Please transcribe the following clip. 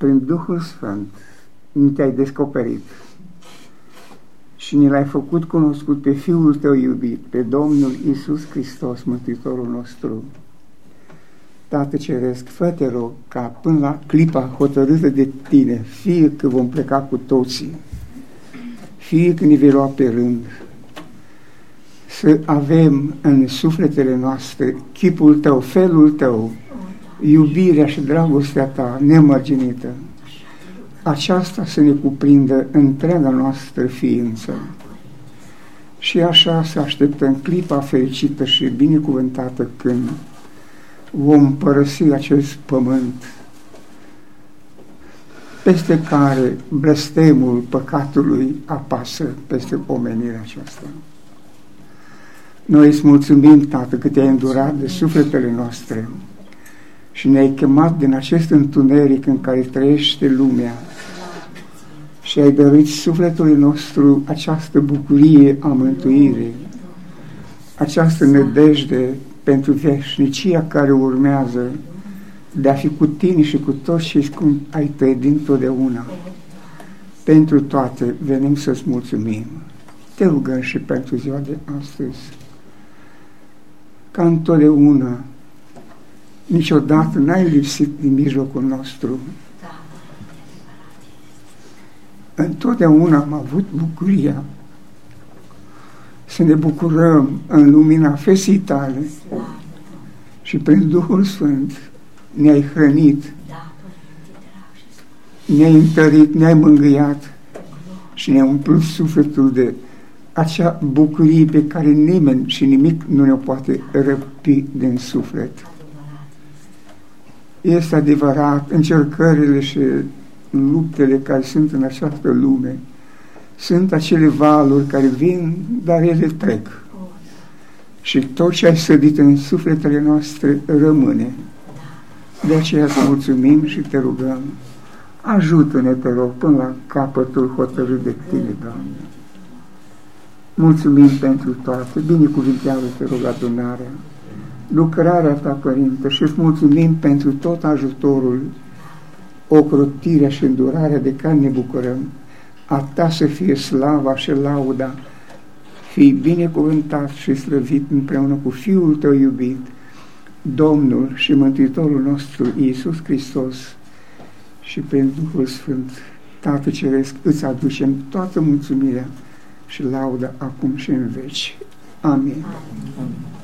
prin Duhul Sfânt, ni te-ai descoperit și ni l-ai făcut cunoscut pe Fiul Tău iubit, pe Domnul Isus Hristos, Mântuitorul nostru. Tată Ceresc, fă te rog ca până la clipa hotărâtă de Tine, fie că vom pleca cu toții, fie că ne vei lua pe rând, să avem în sufletele noastre chipul Tău, felul Tău, iubirea și dragostea Ta nemărginită, aceasta să ne cuprindă întreaga noastră ființă. Și așa să așteptăm clipa fericită și binecuvântată când vom părăsi acest pământ peste care blestemul păcatului apasă peste omenirea aceasta. Noi îți mulțumim, Tată, că te-ai îndurat de sufletele noastre și ne-ai chemat din acest întuneric în care trăiește lumea și ai dăruit sufletului nostru această bucurie a mântuirii, această nădejde pentru veșnicia care urmează de a fi cu tine și cu toți cei cum ai tăi dintotdeauna. Pentru toate venim să-ți mulțumim. Te rugăm și pentru ziua de astăzi. Ca întotdeauna, niciodată n-ai lipsit din mijlocul nostru. Întotdeauna am avut bucuria să ne bucurăm în lumina fesii tale și prin Duhul Sfânt ne-ai hrănit, ne-ai întărit, ne-ai mângâiat și ne-ai umplut sufletul de acea bucurie pe care nimeni și nimic nu ne poate răpi din suflet. Este adevărat, încercările și luptele care sunt în această lume sunt acele valuri care vin, dar ele trec. Și tot ce ai sădit în sufletele noastre rămâne. De aceea îți mulțumim și te rugăm. Ajută-ne, te rog, până la capătul hotărât de tine, Doamne. Mulțumim pentru toate, binecuvintează, te rog, adunarea, lucrarea ta, Părinte, și îți mulțumim pentru tot ajutorul, ocrotirea și îndurarea de care ne bucurăm. A ta să fie slava și lauda, fii binecuvântat și slăvit împreună cu Fiul tău iubit, Domnul și Mântuitorul nostru, Iisus Hristos, și prin Duhul Sfânt, Tată Ceresc, îți aducem toată mulțumirea și lauda acum și în veci. Amin. Amin.